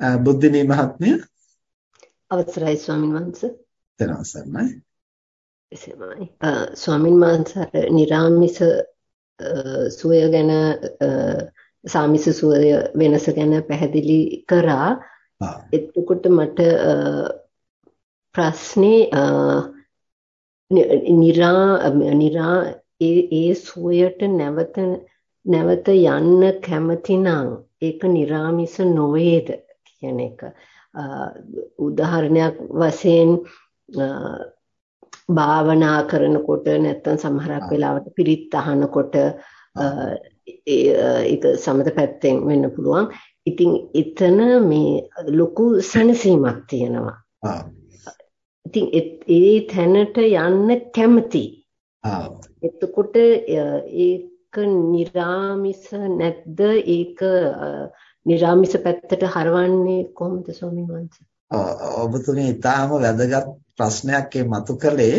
බුද්ධිනී මහත්මිය අවසරයි ස්වාමින් වහන්සේ. තනසන්නයි. එසේමයි. ස්වාමින් වහන්සේ නිරාමිස සුවය ගැන සාමිස සුවය වෙනස ගැන පැහැදිලි කරා. එතකොට මට ප්‍රශ්නේ නිරා නිරා ඒ සුවයට නැවත නැවත යන්න කැමති නම් ඒක නිරාමිස නොවේද කියන එක උදාහරණයක් වශයෙන් භාවනා කරනකොට නැත්තම් සමහරක් වෙලාවට පිරිත් අහනකොට ඒක සමත පැත්තෙන් වෙන්න පුළුවන්. ඉතින් එතන මේ ලොකු සැනසීමක් තියෙනවා. ඉතින් ඒ තැනට යන්න කැමති. එතකොට ඒක निराமிස නැද්ද ඒක නිර්ාමිස පැත්තට හරවන්නේ කොහොමද ස්වාමීන් වහන්සේ? ඔබතුමී ඊටාම වැදගත් ප්‍රශ්නයක් මතු කළේ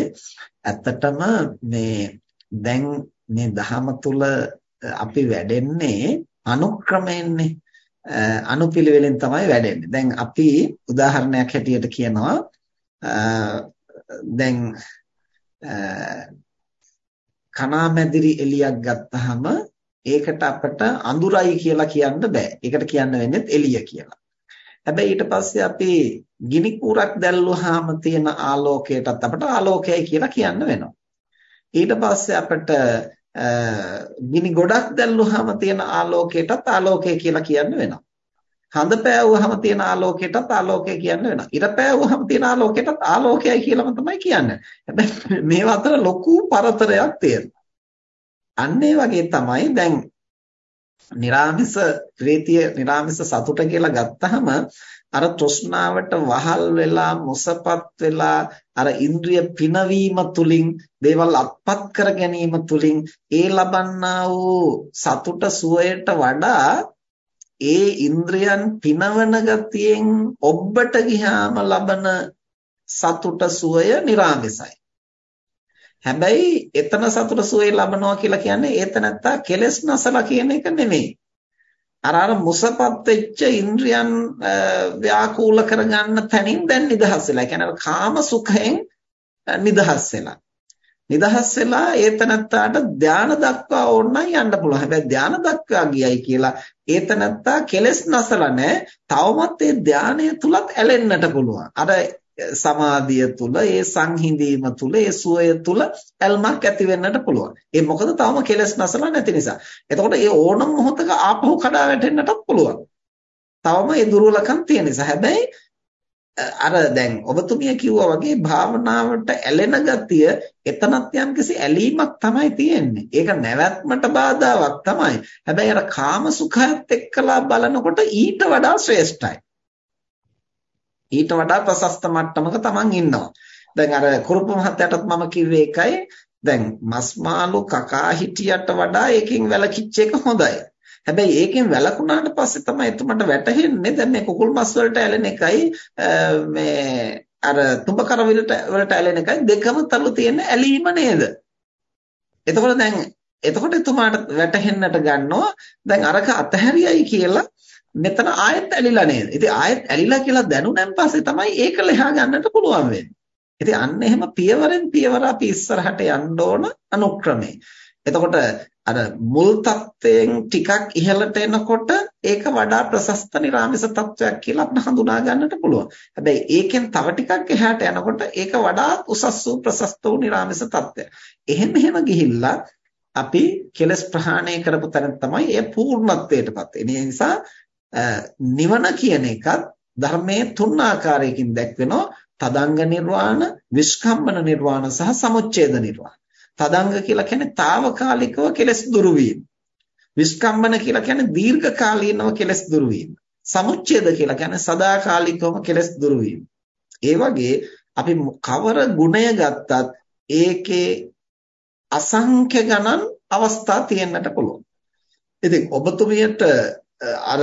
ඇත්තටම මේ දැන් මේ දහම තුල අපි වැඩෙන්නේ අනුක්‍රමයෙන්නේ අනුපිළිවෙලෙන් තමයි වැඩෙන්නේ. දැන් අපි උදාහරණයක් හැටියට කියනවා දැන් කණාමැදිරි එලියක් ගත්තාම ඒකට අපට අඳුරයි කියලා කියන්න බෑ. ඒකට කියන්න වෙන්නේ එළිය කියලා. හැබැයි ඊට පස්සේ අපි ගිනි කූරක් දැල්ලුවාම තියෙන ආලෝකයටත් අපට ආලෝකයයි කියලා කියන්න වෙනවා. ඊට පස්සේ අපිට ගිනි ගොඩක් දැල්ලුවාම තියෙන ආලෝකයටත් ආලෝකය කියලා කියන්න වෙනවා. හඳ පෑවුවාම තියෙන ආලෝකයටත් ආලෝකය කියන්න වෙනවා. ඉර පෑවුවාම තියෙන ආලෝකයටත් ආලෝකයයි කියලාම තමයි කියන්නේ. හැබැයි මේවා අතර ලොකු පරතරයක් තියෙනවා. අන්න ඒ වගේ තමයි දැන් निराமிස ප්‍රීතිය निराமிස සතුට කියලා ගත්තහම අර තෘෂ්ණාවට වහල් වෙලා මොසපත් වෙලා අර ඉන්ද්‍රිය පිනවීම තුලින් දේවල් අත්පත් කර ගැනීම තුලින් ඒ ලබන්නා වූ සතුට සුවයට වඩා ඒ ඉන්ද්‍රයන් පිනවන ගතියෙන් ඔබ්බට ගියාම ලබන සතුට සුවය निराமிසයි හැබැයි එතන සතුට සුවේ ලබනවා කියලා කියන්නේ ඒත නැත්තා කෙලස් නැසලා කියන එක නෙමෙයි. අර අර මුසපත් වෙච්ච ඉන්ද්‍රියන් ව්‍යාකූල කරගන්න තැනින් දැන් නිදහස් වෙලා. ඒ කියන්නේ කාම සුඛයෙන් නිදහස් වෙලා. නිදහස් වෙලා ඒතනත්තාට ධාන දක්වා ඕනනම් යන්න පුළුවන්. හැබැයි ධාන දක්වා ගියයි කියලා ඒතනත්තා කෙලස් නැසලා නැහැ. තවමත් ඒ ධානය තුලත් ඇලෙන්නට පුළුවන්. අර සමාධිය තුල ඒ සංහිඳීම තුල ඒ සුවය තුල ඇල්මක් ඇති වෙන්නට පුළුවන්. ඒ මොකද තාම කෙලස් නැසලා නැති නිසා. එතකොට ඒ ඕනම මොහොතක ආපහු කඩා වැටෙන්නටත් පුළුවන්. තවම ඒ දුර්වලකම් තියෙන නිසා. හැබැයි අර දැන් ඔබතුමිය කිව්වා වගේ භාවනාවට ඇලෙන ගතිය එතනත් යම්කිසි ඇලීමක් තමයි තියෙන්නේ. ඒක නැවැත්මට බාධාවක් තමයි. හැබැයි අර කාම සුඛයත් එක්කලා බලනකොට ඊට වඩා ශ්‍රේෂ්ඨයි. ඊට වඩා ප්‍රශස්ත මට්ටමක Taman ඉන්නවා. දැන් අර කුරුප්පු මහත්තයාටත් මම කිව්වේ එකයි. දැන් මස් මාළු කකා හිටියට වඩා ඒකෙන් වැලකිච්ච එක හොඳයි. හැබැයි ඒකෙන් වැළකුණාට පස්සේ තමයි එතුමට වැටහෙන්නේ දැන් මේ කුකුල් මස් වලට ඇලෙන එකයි මේ අර තුඹ කරවිලට වලට ඇලෙන එකයි දෙකම තලු තියෙන ඇලීම නේද? එතකොට දැන් එතකොට එතුමාට වැටහෙන්නට ගන්නවා දැන් අරක අතහැරියයි කියලා මෙතන ආයෙත් ඇලිලා නේද? ඉතින් ආයෙත් ඇලිලා කියලා දැනුනන් පස්සේ තමයි ඒක ලෙහා ගන්නට පුළුවන් වෙන්නේ. ඉතින් අන්න එහෙම පියවරෙන් පියවර අපි ඉස්සරහට යන්න ඕන අනුක්‍රමේ. එතකොට අර මුල් தත්වයෙන් ටිකක් ඉහළට එනකොට ඒක වඩා ප්‍රශස්ත නිරාමිස තත්වයක් කියලා අපිට හඳුනා ගන්නට පුළුවන්. හැබැයි ඒකෙන් තව ටිකක් එහාට යනකොට ඒක වඩා උසස් වූ ප්‍රශස්ත වූ නිරාමිස තත්වයක්. එහෙම එහෙම ගිහිල්ලා අපි කෙලස් ප්‍රහාණය කරපු තැන තමයි ඒ පූර්ණත්වයටපත් වෙන්නේ. ඒ නිසා නිවන කියන එකත් ධර්මයේ තුන් ආකාරයකින් දැක්වෙනවා තදංග නිර්වාණ, විස්කම්බන නිර්වාණ සහ සමුච්ඡේද නිර්වාණ. තදංග කියලා කියන්නේ తాවකාලිකව කෙලස් දුරු වීම. විස්කම්බන කියලා කියන්නේ දීර්ඝකාලීනව කෙලස් දුරු වීම. සමුච්ඡේද කියලා කියන්නේ සදාකාලිකවම කෙලස් දුරු වීම. ඒ වගේ අපි කවර ගුණය ගත්තත් ඒකේ අසංඛ්‍ය ගණන් අවස්ථා තියෙන්නට පුළුවන්. ඉතින් ඔබතුමියට අර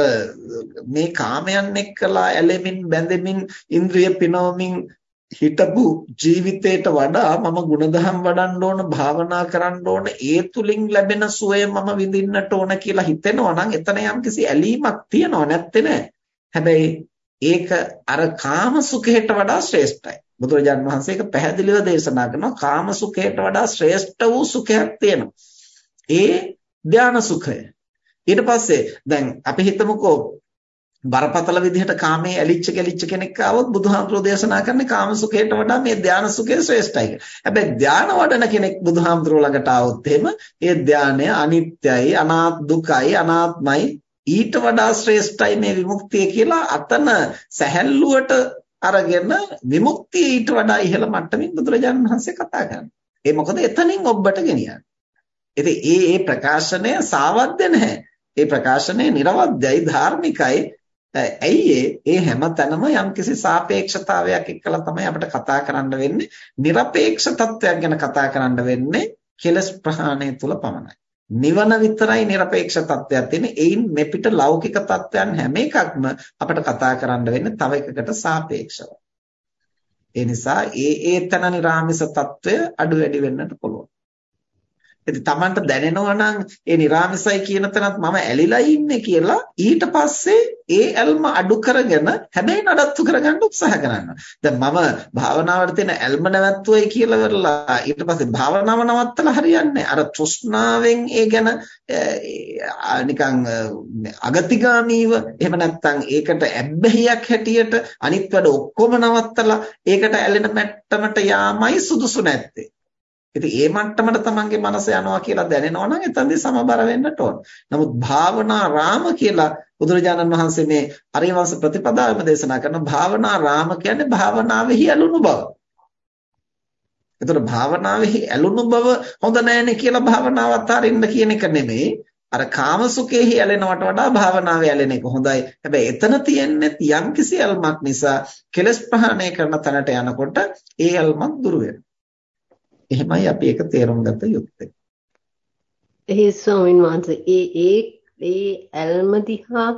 මේ කාමයන් එක්කලා ඇලෙමින් බැඳෙමින් ඉන්ද්‍රිය පිනවමින් හිටපු ජීවිතයට වඩා මම ಗುಣධම් වඩන්න ඕන භාවනා කරන්න ඕන ඒ තුලින් ලැබෙන සුවය මම විඳින්නට ඕන කියලා හිතෙනවා නම් එතන යම්කිසි ඇලීමක් තියනව නැත්තේ නෑ හැබැයි ඒක අර කාම සුඛයට වඩා ශ්‍රේෂ්ඨයි. බුදුරජාන් වහන්සේ ඒක පැහැදිලිව දේශනා කරනවා කාම සුඛයට වඩා ශ්‍රේෂ්ඨ වූ සුඛයක් තියෙනවා. ඒ ධානා සුඛය. ඊට පස්සේ දැන් අපි හිතමුකෝ බරපතල විදිහට කාමයේ ඇලිච්ච ගැලිච්ච කෙනෙක් ආවොත් බුදුහාමුදුරෝ දේශනා කරන්නේ කාම සුඛයට වඩා මේ ධානා සුඛය ශ්‍රේෂ්ඨයි කියලා. හැබැයි ධානා වඩන කෙනෙක් බුදුහාමුදුරෝ ළඟට ආවොත් එහෙම ඒ ධානය අනිත්‍යයි, අනාත් දුකයි, අනාත්මයි ඊට වඩා ශ්‍රේෂ්ඨයි මේ විමුක්තිය කියලා අතන සැහැල්ලුවට අරගෙන විමුක්තිය ඊට වඩා ඉහළ මට්ටමින් බුදුරජාණන් වහන්සේ කතා කරනවා. ඒ මොකද එතනින් ඔබට ගෙනියන්නේ. ඉතින් ඒ ඒ ප්‍රකාශනය සාවද්ද නැහැ. ඒ ප්‍රකාශනය නිර්වද්‍යයි ධාර්මිකයි. ඇයි ඒ හැම තැනම යම්කිසි සාපේක්ෂතාවයක් එක්කලා තමයි අපිට කතා කරන්න වෙන්නේ. নিরপেক্ষ තත්වයක් ගැන කතා කරන්න වෙන්නේ කෙලස් ප්‍රහාණය තුල පමණයි. නිවන විතරයි নিরপেক্ষ තත්වයක් තියෙන්නේ. ඒයින් මෙපිට ලෞකික තත්වයන් හැම එකක්ම අපිට කතා කරන්න වෙන්නේ තව එකකට සාපේක්ෂව. ඒ නිසා ඒ ඒ තන නිරාමිස තත්වය අඩු වැඩි වෙන්නට පුළුවන්. ඉතින් Tamanට දැනෙනවා නම් ඒ නිර්ාමසයි කියන තැනත් මම ඇලිලා ඉන්නේ කියලා ඊට පස්සේ ඒ ඇල්ම අඩු කරගෙන හැබැයි නඩත්තු කරගන්න උත්සාහ කරනවා. දැන් මම භාවනාවට තියෙන ඇල්ම නැවැත්තුවයි කියලා වෙරලා ඊට පස්සේ භාවනාව නවත්තලා හරියන්නේ අර තෘෂ්ණාවෙන් ඒ ගැන නිකන් අගතිගාමීව එහෙම නැත්නම් ඒකට ඇබ්බැහියක් හැටියට අනිත් වැඩ ඔක්කොම නවත්තලා ඒකට ඇලෙන මට්ටමට යාමයි සුදුසු නැත්තේ. ඉතින් ඒ මට්ටමට තමන්ගේ මනස යනවා කියලා දැනෙනවා නම් එතනදී සමබර වෙන්නට ඕන. නමුත් භාවනා රාම කියලා බුදුරජාණන් වහන්සේ මේ අරියවංශ ප්‍රතිපදාවෙම දේශනා කරන භාවනා රාම කියන්නේ භාවනාවෙහි ඇලුණු බව. එතකොට භාවනාවෙහි ඇලුණු බව හොඳ නැහැනේ කියලා භාවනාව අතාරින්න කියන එක නෙමෙයි. අර කාමසුඛෙහි ඇලෙනවට වඩා භාවනාවේ ඇලෙන එක හොඳයි. හැබැයි එතන තියෙන්නේ යම්කිසි ඇල්මක් නිසා කෙලස් ප්‍රහාණය කරන තැනට යනකොට ඒ ඇල්මක් දුර වෙනවා. එහෙමයි අපි ඒක තේරුම් ගත යුත්තේ. ඒ ස්වාමීන් වහන්සේ ඒ ඒ ඒ ඇල්ම දිහා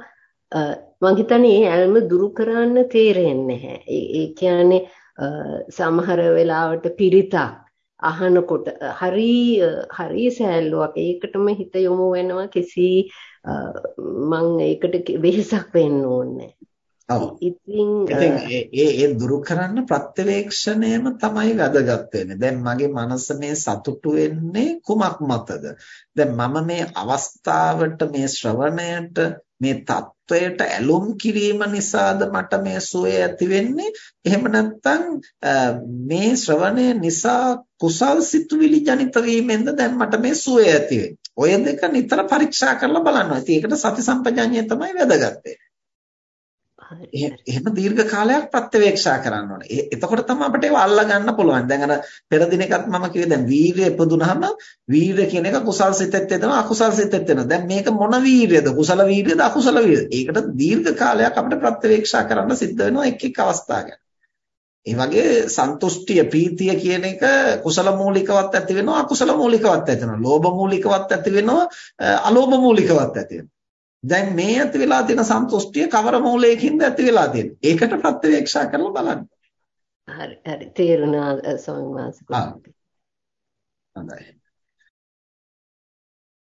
මං හිතන්නේ ඒ ඇල්ම දුරු කරන්න තේරෙන්නේ නැහැ. ඒ කියන්නේ සමහර වෙලාවට පිරිතක් අහනකොට හරි හරි සෑල්ලුවක් ඒකටම හිත යොමු වෙනවා කිසි මං ඒකට වෙහසක් වෙන්න ඕනේ ඔව්. ඉතින් ඒ ඒ දුරු කරන්න ප්‍රත්‍යවේක්ෂණයම තමයි වැදගත් වෙන්නේ. දැන් මගේ මනස මේ සතුටු වෙන්නේ කුමක් මතද? දැන් මම මේ අවස්ථාවට මේ ශ්‍රවණයට මේ தත්වයට ඇලුම් කිරීම නිසාද මට මේ සෝය ඇති වෙන්නේ? එහෙම නැත්නම් මේ ශ්‍රවණය නිසා කුසල් සිතුවිලි ජනිත වීමෙන්ද දැන් මට මේ සෝය ඇති වෙන්නේ? ඔය දෙක නිතර පරීක්ෂා කරලා බලනවා. ඉතින් ඒකට සති සම්පජාඤ්ඤය තමයි වැදගත් වෙන්නේ. එහෙම දීර්ඝ කාලයක් ප්‍රත්‍යවේක්ෂා කරන්න ඕනේ. එතකොට තමයි අපිට ඒව අල්ලා ගන්න පුළුවන්. දැන් අර පෙර දිනකත් මම කිව්වේ දැන් වීරිය ඉපදුනහම වීරිය කියන එක කුසල් සිතෙත් එනවා අකුසල් සිතෙත් එනවා. දැන් මේක මොන වීරියද? කුසල වීරියද අකුසල වීරියද? ඒකට දීර්ඝ කාලයක් අපිට ප්‍රත්‍යවේක්ෂා කරන්න සිද්ධ වෙනවා එක් එක් අවස්ථා ගැන. ඒ වගේ සන්තුෂ්ටිය ප්‍රීතිය කියන එක කුසල මූලිකවත් ඇති වෙනවා අකුසල මූලිකවත් ඇති වෙනවා. ලෝභ මූලිකවත් ඇති වෙනවා අලෝභ මූලිකවත් ඇති වෙනවා. දැන් මේ ඇති වෙලා තියෙන සන්තුෂ්ටිය කවර මූලයකින්ද ඇති වෙලා තියෙන්නේ? ඒකට ප්‍රත්‍යවේක්ෂා කරලා බලන්න. හරි හරි තේරුණා ස්වාමීන් වහන්සේ. හොඳයි.